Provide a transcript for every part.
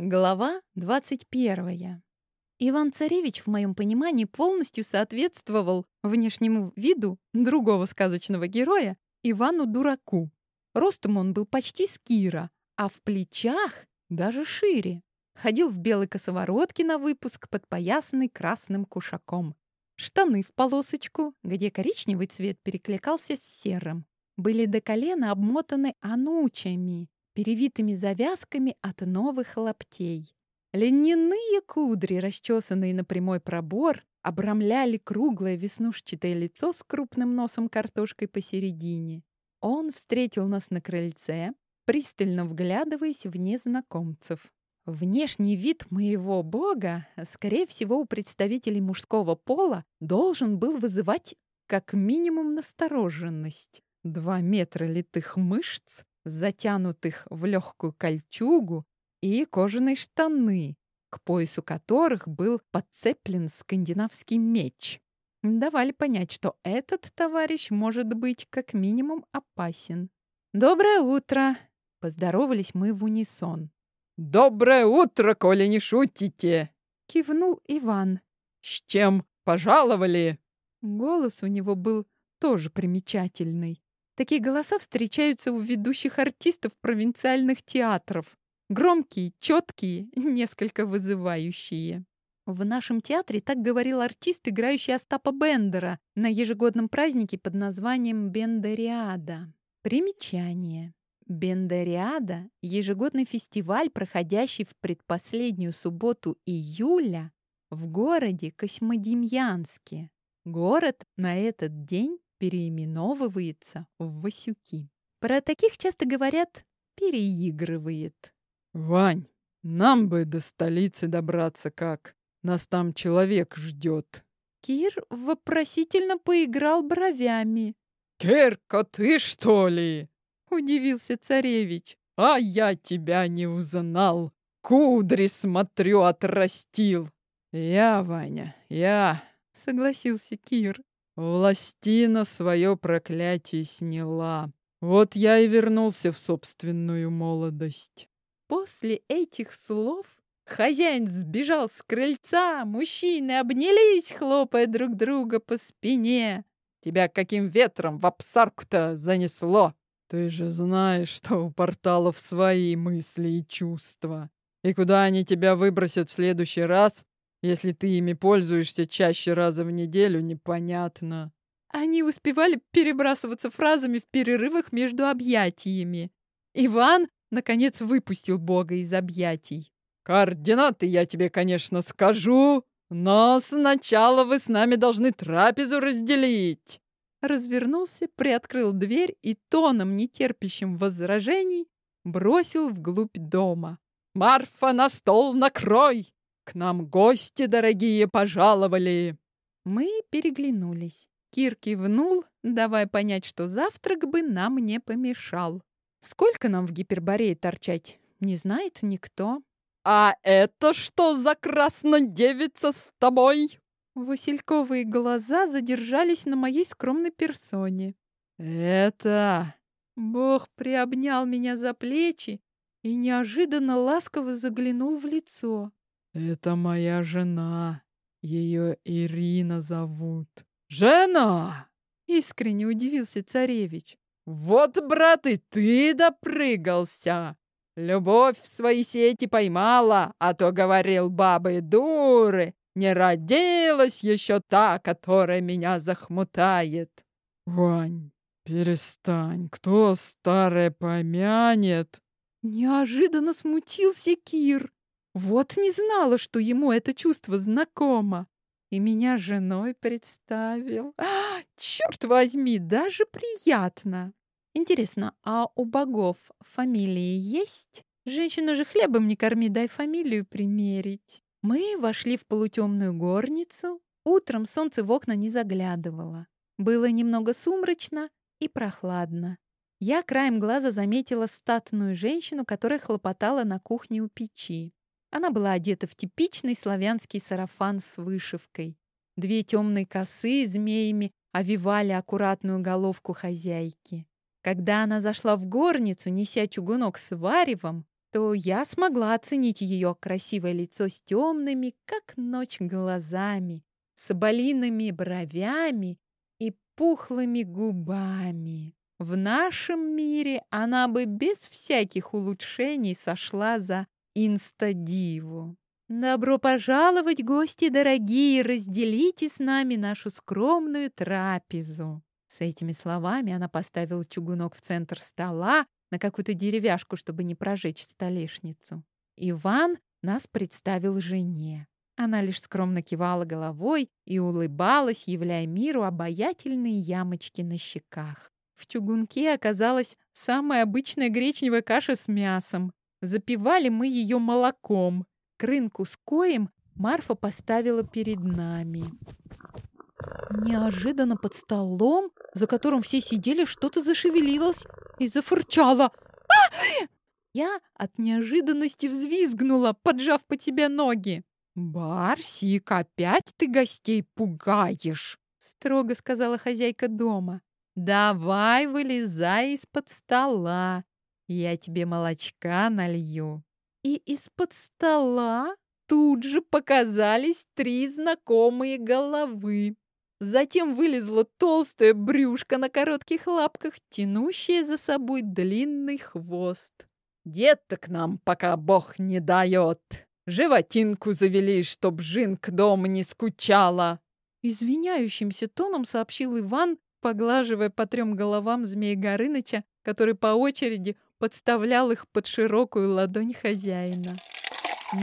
Глава 21. Иван-царевич, в моем понимании, полностью соответствовал внешнему виду другого сказочного героя Ивану-дураку. Ростом он был почти с Кира, а в плечах даже шире. Ходил в белой косоворотке на выпуск, подпоясанный красным кушаком. Штаны в полосочку, где коричневый цвет перекликался с серым, были до колена обмотаны анучами, перевитыми завязками от новых лаптей. Льняные кудри, расчесанные на прямой пробор, обрамляли круглое веснушчатое лицо с крупным носом картошкой посередине. Он встретил нас на крыльце, пристально вглядываясь в незнакомцев. Внешний вид моего бога, скорее всего, у представителей мужского пола, должен был вызывать как минимум настороженность. Два метра литых мышц, затянутых в легкую кольчугу и кожаные штаны, к поясу которых был подцеплен скандинавский меч. Давали понять, что этот товарищ может быть как минимум опасен. «Доброе утро!» — поздоровались мы в унисон. «Доброе утро, коли не шутите!» — кивнул Иван. «С чем пожаловали?» Голос у него был тоже примечательный. Такие голоса встречаются у ведущих артистов провинциальных театров. Громкие, четкие, несколько вызывающие. В нашем театре так говорил артист, играющий Остапа Бендера на ежегодном празднике под названием Бендериада. Примечание. Бендериада – ежегодный фестиваль, проходящий в предпоследнюю субботу июля в городе Космодемьянске. Город на этот день переименовывается в Васюки. Про таких часто говорят «переигрывает». «Вань, нам бы до столицы добраться как. Нас там человек ждет». Кир вопросительно поиграл бровями. «Кирка, ты что ли?» — удивился царевич. «А я тебя не узнал. Кудри, смотрю, отрастил». «Я, Ваня, я», — согласился Кир. Властина свое проклятие сняла. Вот я и вернулся в собственную молодость. После этих слов хозяин сбежал с крыльца, мужчины обнялись, хлопая друг друга по спине. Тебя каким ветром в обсарку-то занесло? Ты же знаешь, что у порталов свои мысли и чувства. И куда они тебя выбросят в следующий раз, если ты ими пользуешься чаще раза в неделю, непонятно. Они успевали перебрасываться фразами в перерывах между объятиями. Иван, наконец, выпустил Бога из объятий. «Координаты я тебе, конечно, скажу, но сначала вы с нами должны трапезу разделить!» Развернулся, приоткрыл дверь и тоном, нетерпящим возражений, бросил вглубь дома. «Марфа, на стол накрой!» К нам гости дорогие пожаловали!» Мы переглянулись. Кир кивнул, давая понять, что завтрак бы нам не помешал. Сколько нам в гиперборее торчать, не знает никто. «А это что за краснодевица с тобой?» Васильковые глаза задержались на моей скромной персоне. «Это...» Бог приобнял меня за плечи и неожиданно ласково заглянул в лицо. «Это моя жена. Ее Ирина зовут». «Жена!» — искренне удивился царевич. «Вот, брат, и ты допрыгался! Любовь в свои сети поймала, а то, говорил бабы дуры, не родилась еще та, которая меня захмутает». «Вань, перестань, кто старое помянет?» Неожиданно смутился Кир. Вот не знала, что ему это чувство знакомо. И меня женой представил. А, черт возьми, даже приятно. Интересно, а у богов фамилии есть? Женщину же хлебом не корми, дай фамилию примерить. Мы вошли в полутемную горницу. Утром солнце в окна не заглядывало. Было немного сумрачно и прохладно. Я краем глаза заметила статную женщину, которая хлопотала на кухне у печи. Она была одета в типичный славянский сарафан с вышивкой. Две темные косы змеями овивали аккуратную головку хозяйки. Когда она зашла в горницу, неся чугунок с варевом, то я смогла оценить ее красивое лицо с темными, как ночь, глазами, соболиными бровями и пухлыми губами. В нашем мире она бы без всяких улучшений сошла за инстадиву. «Добро пожаловать, гости дорогие! Разделите с нами нашу скромную трапезу!» С этими словами она поставила чугунок в центр стола на какую-то деревяшку, чтобы не прожечь столешницу. Иван нас представил жене. Она лишь скромно кивала головой и улыбалась, являя миру обаятельные ямочки на щеках. В чугунке оказалась самая обычная гречневая каша с мясом. Запивали мы ее молоком. К рынку с коем Марфа поставила перед нами. Неожиданно под столом, за которым все сидели, что-то зашевелилось и зафырчало. А! Я от неожиданности взвизгнула, поджав по тебе ноги. «Барсик, опять ты гостей пугаешь!» — строго сказала хозяйка дома. «Давай вылезай из-под стола, я тебе молочка налью». И из-под стола тут же показались три знакомые головы. Затем вылезла толстая брюшка на коротких лапках, тянущая за собой длинный хвост. «Деток нам пока Бог не дает. Животинку завели, чтоб Жинк дома не скучала!» Извиняющимся тоном сообщил Иван, поглаживая по трем головам змея Горыныча, который по очереди подставлял их под широкую ладонь хозяина.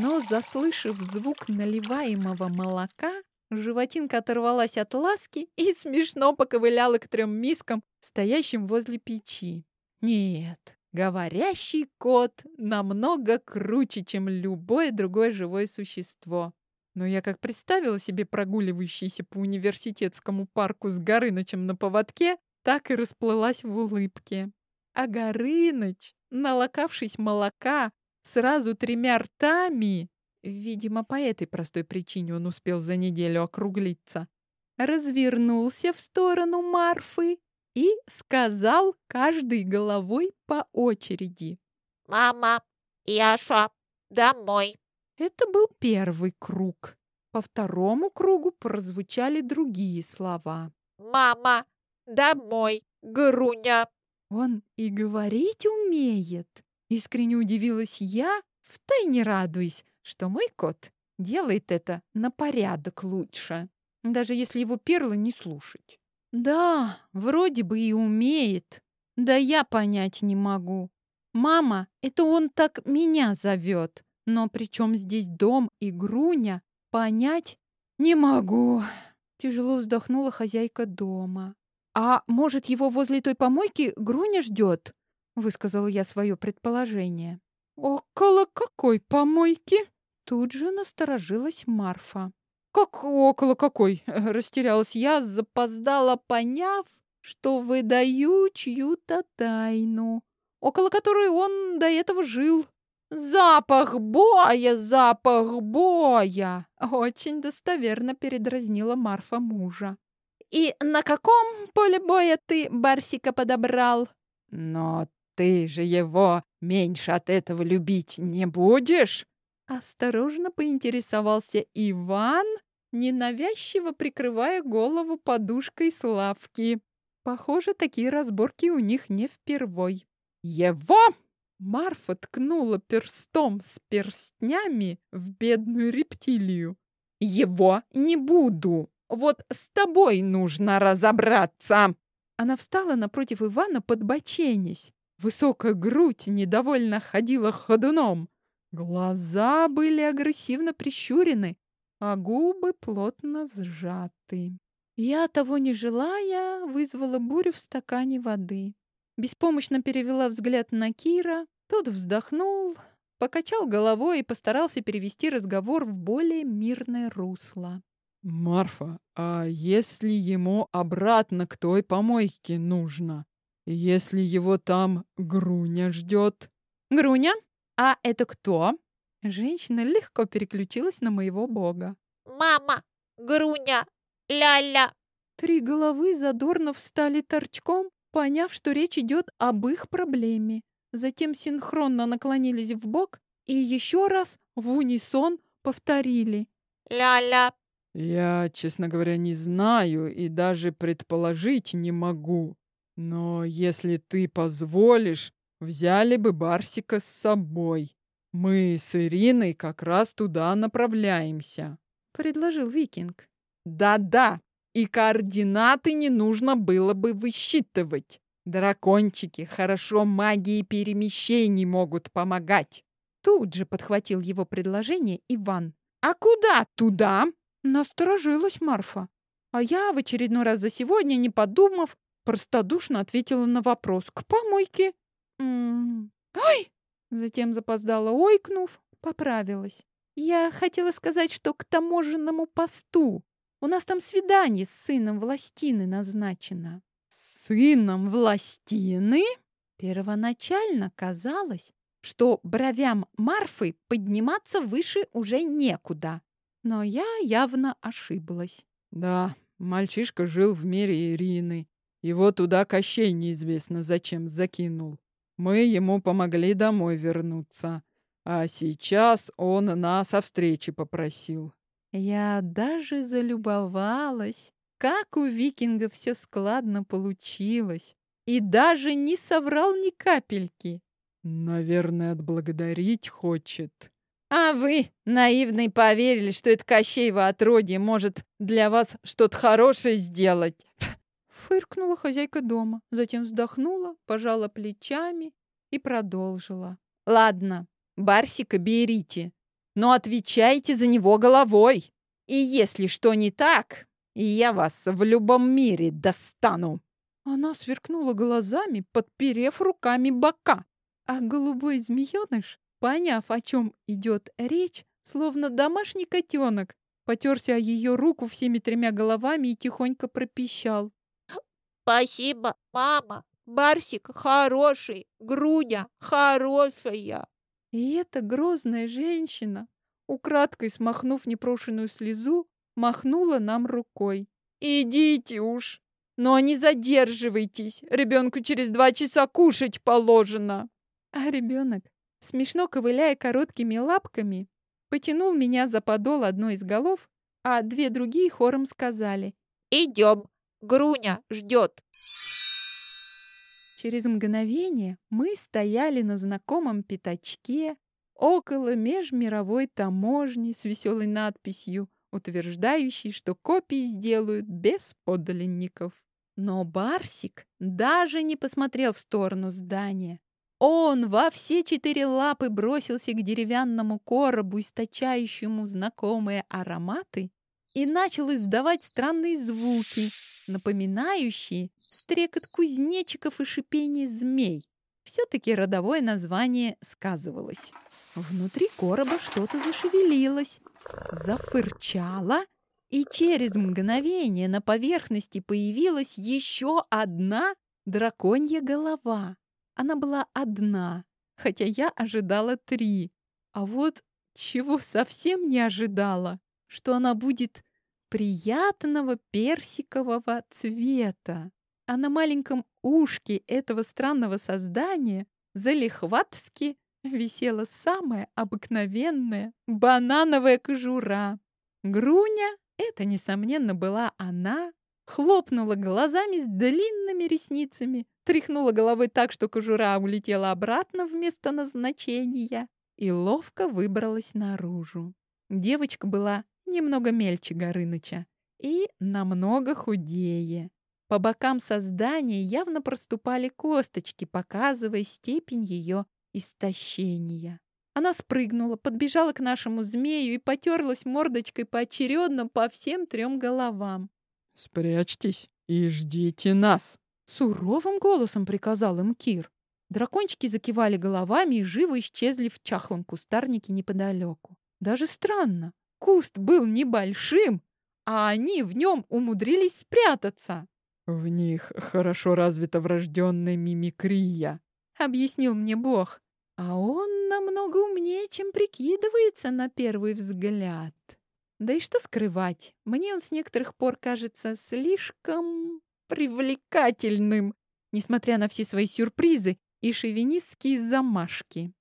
Но, заслышав звук наливаемого молока, животинка оторвалась от ласки и смешно поковыляла к трем мискам, стоящим возле печи. Нет, говорящий кот намного круче, чем любое другое живое существо. Но я как представила себе прогуливающийся по университетскому парку с Горынычем на поводке, так и расплылась в улыбке. А Горыныч, налокавшись молока, сразу тремя ртами, видимо, по этой простой причине он успел за неделю округлиться, развернулся в сторону Марфы и сказал каждой головой по очереди. «Мама, Яша, домой!» Это был первый круг. По второму кругу прозвучали другие слова. «Мама, домой, Груня!» Он и говорить умеет. Искренне удивилась я, втайне радуясь, что мой кот делает это на порядок лучше, даже если его перлы не слушать. Да, вроде бы и умеет. Да я понять не могу. Мама, это он так меня зовет. Но при чем здесь дом и Груня, понять не могу. Тяжело вздохнула хозяйка дома. «А может, его возле той помойки Груня ждет?» — высказала я свое предположение. «Около какой помойки?» Тут же насторожилась Марфа. «Как около какой?» — растерялась я, запоздала, поняв, что выдаю чью-то тайну, около которой он до этого жил. «Запах боя, запах боя!» Очень достоверно передразнила Марфа мужа. «И на каком поле боя ты Барсика подобрал?» «Но ты же его меньше от этого любить не будешь?» Осторожно поинтересовался Иван, ненавязчиво прикрывая голову подушкой Славки. Похоже, такие разборки у них не впервой. «Его!» Марфа ткнула перстом с перстнями в бедную рептилию. «Его не буду! Вот с тобой нужно разобраться!» Она встала напротив Ивана, подбоченясь. Высокая грудь недовольно ходила ходуном. Глаза были агрессивно прищурены, а губы плотно сжаты. Я, того не желая, вызвала бурю в стакане воды. Беспомощно перевела взгляд на Кира. Тот вздохнул, покачал головой и постарался перевести разговор в более мирное русло. «Марфа, а если ему обратно к той помойке нужно? Если его там Груня ждет?» «Груня? А это кто?» Женщина легко переключилась на моего бога. «Мама, Груня, ля-ля!» Три головы задорно встали торчком, поняв, что речь идет об их проблеме. затем синхронно наклонились в бок и еще раз в унисон повторили. ля-ля, Я, честно говоря, не знаю и даже предположить не могу. Но если ты позволишь, взяли бы Барсика с собой. Мы с Ириной как раз туда направляемся. Предложил викинг. Да-да, и координаты не нужно было бы высчитывать. Дракончики хорошо магии перемещений могут помогать. Тут же подхватил его предложение Иван. А куда туда? Насторожилась Марфа. А я в очередной раз за сегодня, не подумав, простодушно ответила на вопрос. К помойке. Ой! Затем запоздала, ойкнув, поправилась. Я хотела сказать, что к таможенному посту. У нас там свидание с сыном Властины назначено. Сыном Властины? Первоначально казалось, что бровям Марфы подниматься выше уже некуда. Но я явно ошиблась. Да, мальчишка жил в мире Ирины. Его туда Кощей неизвестно зачем закинул. Мы ему помогли домой вернуться. А сейчас он нас о встрече попросил. Я даже залюбовалась, как у викинга все складно получилось. И даже не соврал ни капельки. Наверное, отблагодарить хочет. А вы, наивный, поверили, что это Кощеево отродье может для вас что-то хорошее сделать. Фыркнула хозяйка дома, затем вздохнула, пожала плечами и продолжила. Ладно, Барсика берите, но отвечайте за него головой. И если что не так, я вас в любом мире достану. Она сверкнула глазами, подперев руками бока. А голубой змееныш, поняв, о чем идет речь, словно домашний котенок, потерся о ее руку всеми тремя головами и тихонько пропищал. спасибо, мама. Барсик хороший, Груня хорошая. И эта грозная женщина, украдкой смахнув непрошенную слезу, махнула нам рукой. «Идите уж, но не задерживайтесь, ребенку через два часа кушать положено». А ребенок, смешно ковыляя короткими лапками, потянул меня за подол одной из голов, а две другие хором сказали Идем, Груня ждет. Через мгновение мы стояли на знакомом пятачке около межмировой таможни с веселой надписью, утверждающей, что копии сделают без подлинников. Но Барсик даже не посмотрел в сторону здания. Он во все четыре лапы бросился к деревянному коробу, источающему знакомые ароматы, и начал издавать странные звуки, напоминающие стрекот кузнечиков и шипение змей. Все-таки родовое название сказывалось. Внутри короба что-то зашевелилось, зафырчало, и через мгновение на поверхности появилась еще одна драконья голова. Она была одна, хотя я ожидала три. А вот чего совсем не ожидала, что она будет приятного персикового цвета. А на маленьком ушке этого странного создания залихватски висела самая обыкновенная банановая кожура. Груня, это, несомненно, была она, хлопнула глазами с длинными ресницами, тряхнула головой так, что кожура улетела обратно в место назначения и ловко выбралась наружу. Девочка была немного мельче Горыныча и намного худее. По бокам создания явно проступали косточки, показывая степень ее истощения. Она спрыгнула, подбежала к нашему змею и потерлась мордочкой поочередно по всем трем головам. Спрячьтесь и ждите нас. Суровым голосом приказал им Кир. Дракончики закивали головами и живо исчезли в чахлом кустарнике неподалеку. Даже странно. Куст был небольшим, а они в нем умудрились спрятаться. В них хорошо развита врожденная мимикрия, объяснил мне Бог. А он намного умнее, чем прикидывается на первый взгляд. Да и что скрывать, мне он с некоторых пор кажется слишком привлекательным, несмотря на все свои сюрпризы и шовинистские замашки.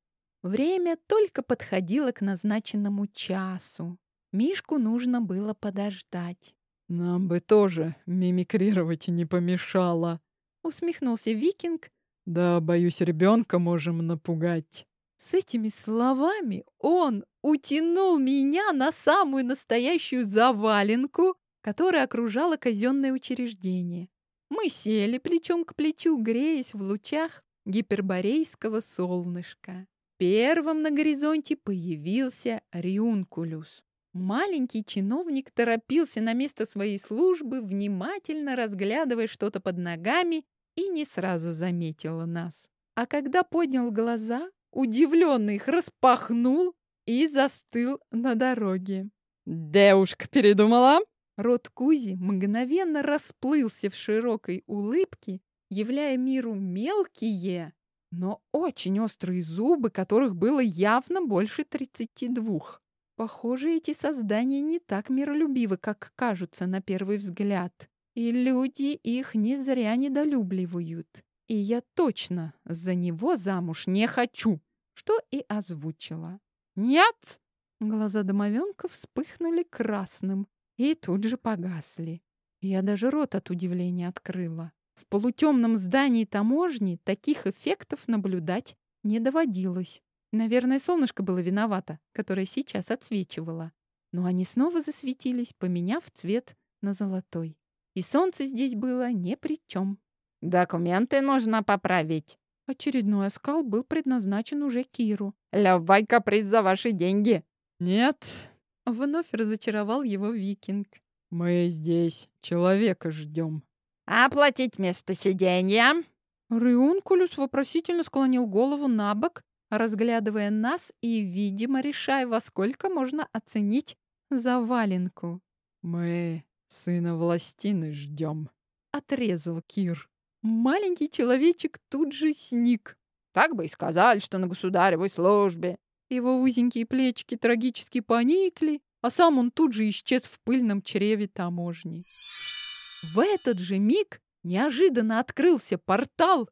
Время только подходило к назначенному часу. Мишку нужно было подождать. «Нам бы тоже мимикрировать не помешало», — усмехнулся викинг. «Да, боюсь, ребенка можем напугать». С этими словами он утянул меня на самую настоящую заваленку, которая окружала казенное учреждение. Мы сели плечом к плечу, греясь в лучах гиперборейского солнышка. Первым на горизонте появился Риункулюс. Маленький чиновник торопился на место своей службы, внимательно разглядывая что-то под ногами, и не сразу заметил нас. А когда поднял глаза, удивленно их распахнул и застыл на дороге. «Девушка передумала?» Рот Кузи мгновенно расплылся в широкой улыбке, являя миру мелкие, но очень острые зубы, которых было явно больше тридцати двух. Похоже, эти создания не так миролюбивы, как кажутся на первый взгляд. И люди их не зря недолюбливают. И я точно за него замуж не хочу, что и озвучила. «Нет!» Глаза домовенка вспыхнули красным и тут же погасли. Я даже рот от удивления открыла. В полутемном здании таможни таких эффектов наблюдать не доводилось. Наверное, солнышко было виновато, которое сейчас отсвечивало. Но они снова засветились, поменяв цвет на золотой. И солнце здесь было ни при чем. «Документы нужно поправить». Очередной оскал был предназначен уже Киру. «Любой каприз за ваши деньги». «Нет». Вновь разочаровал его викинг. «Мы здесь человека ждем». «Оплатить место сиденья?» Рюнкулюс вопросительно склонил голову на бок, разглядывая нас и, видимо, решая, во сколько можно оценить заваленку. «Мы сына властины ждем», — отрезал Кир. Маленький человечек тут же сник. «Так бы и сказали, что на государевой службе». Его узенькие плечики трагически поникли, а сам он тут же исчез в пыльном чреве таможни. В этот же миг неожиданно открылся портал,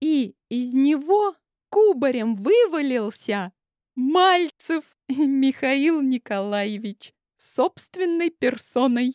и из него кубарем вывалился Мальцев Михаил Николаевич собственной персоной.